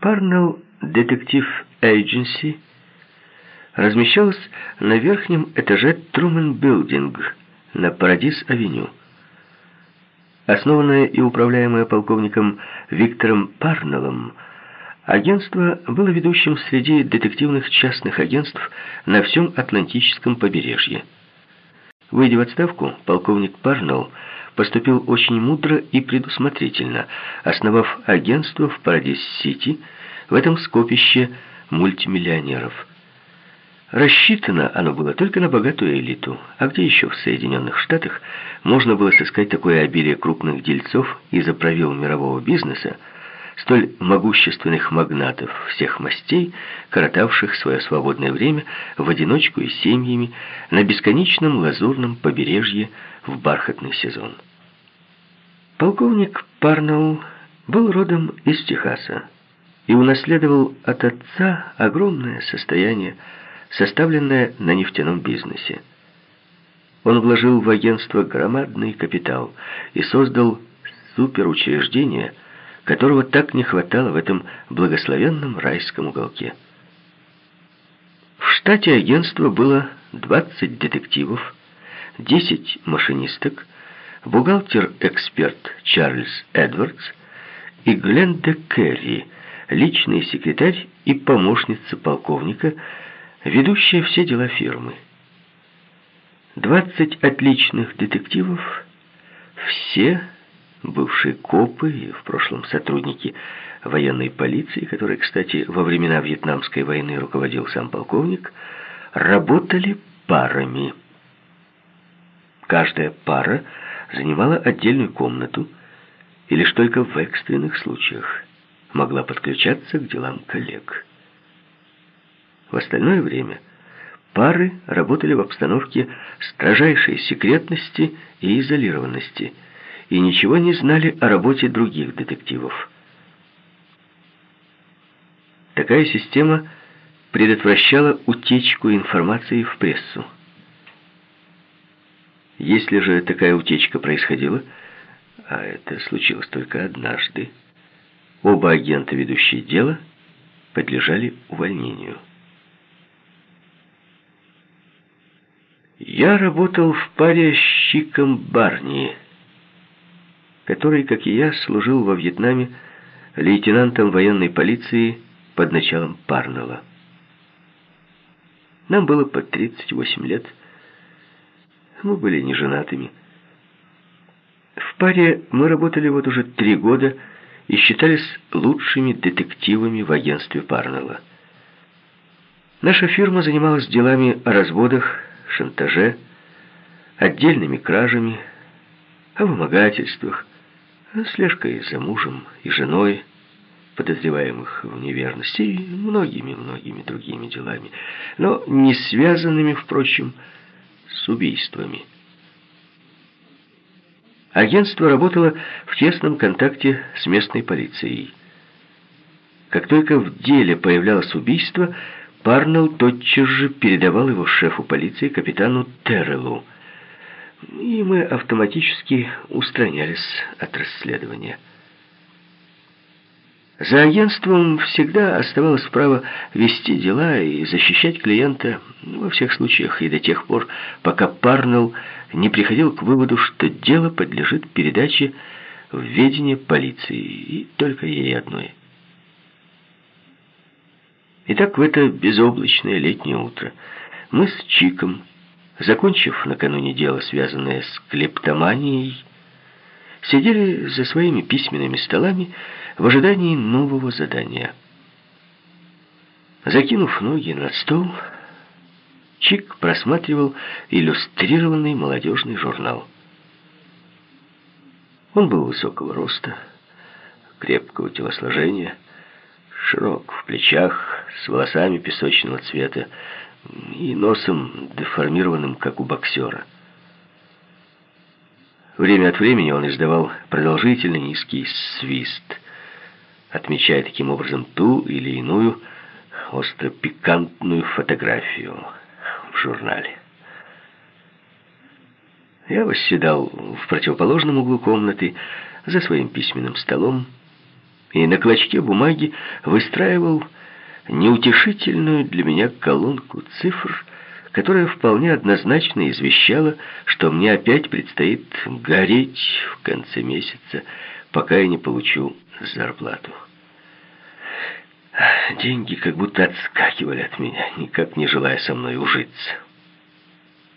Парнелл Детектив Эйдженси размещалась на верхнем этаже Трумен Билдинг на Парадис-авеню. Основанное и управляемое полковником Виктором Парнеллом, агентство было ведущим среди детективных частных агентств на всем Атлантическом побережье. Выйдя в отставку, полковник Парнелл поступил очень мудро и предусмотрительно, основав агентство в Парадис-Сити, в этом скопище мультимиллионеров. Рассчитано оно было только на богатую элиту, а где еще в Соединенных Штатах можно было сыскать такое обилие крупных дельцов из-за правил мирового бизнеса, столь могущественных магнатов всех мастей, коротавших свое свободное время в одиночку и семьями на бесконечном лазурном побережье в бархатный сезон. Полковник Парнелл был родом из Техаса и унаследовал от отца огромное состояние, составленное на нефтяном бизнесе. Он вложил в агентство громадный капитал и создал суперучреждение, которого так не хватало в этом благословенном райском уголке. В штате агентства было 20 детективов, 10 машинисток, бухгалтер-эксперт Чарльз Эдвардс и Гленда Керри, личный секретарь и помощница полковника, ведущая все дела фирмы. Двадцать отличных детективов, все бывшие копы и в прошлом сотрудники военной полиции, которые, кстати, во времена Вьетнамской войны руководил сам полковник, работали парами. Каждая пара занимала отдельную комнату и лишь только в экстренных случаях могла подключаться к делам коллег. В остальное время пары работали в обстановке строжайшей секретности и изолированности и ничего не знали о работе других детективов. Такая система предотвращала утечку информации в прессу. Если же такая утечка происходила, а это случилось только однажды, оба агента, ведущие дело, подлежали увольнению. Я работал в паре с Чиком Барни, который, как и я, служил во Вьетнаме лейтенантом военной полиции под началом Парнелла. Нам было по 38 лет, мы были не женатыми. В паре мы работали вот уже три года и считались лучшими детективами в агентстве Парнелла. Наша фирма занималась делами о разводах, шантаже, отдельными кражами, о вымогательствах, слежкой за мужем и женой, подозреваемых в неверности и многими-многими другими делами, но не связанными, впрочем, с убийствами. Агентство работало в тесном контакте с местной полицией. Как только в деле появлялось убийство, Парнелл тотчас же передавал его шефу полиции, капитану Терреллу, и мы автоматически устранялись от расследования. За агентством всегда оставалось право вести дела и защищать клиента во всех случаях и до тех пор, пока Парнелл не приходил к выводу, что дело подлежит передаче в ведение полиции, и только ей одной. Итак, в это безоблачное летнее утро мы с Чиком, закончив накануне дело, связанное с клептоманией, сидели за своими письменными столами в ожидании нового задания. Закинув ноги на стол, Чик просматривал иллюстрированный молодежный журнал. Он был высокого роста, крепкого телосложения, широк в плечах, с волосами песочного цвета и носом деформированным, как у боксера. Время от времени он издавал продолжительный низкий свист, отмечая таким образом ту или иную остро-пикантную фотографию в журнале. Я восседал в противоположном углу комнаты за своим письменным столом и на клочке бумаги выстраивал неутешительную для меня колонку цифр, которая вполне однозначно извещала, что мне опять предстоит гореть в конце месяца, пока я не получу зарплату. Деньги как будто отскакивали от меня, никак не желая со мной ужиться.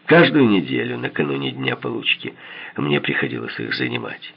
Каждую неделю, накануне дня получки, мне приходилось их занимать.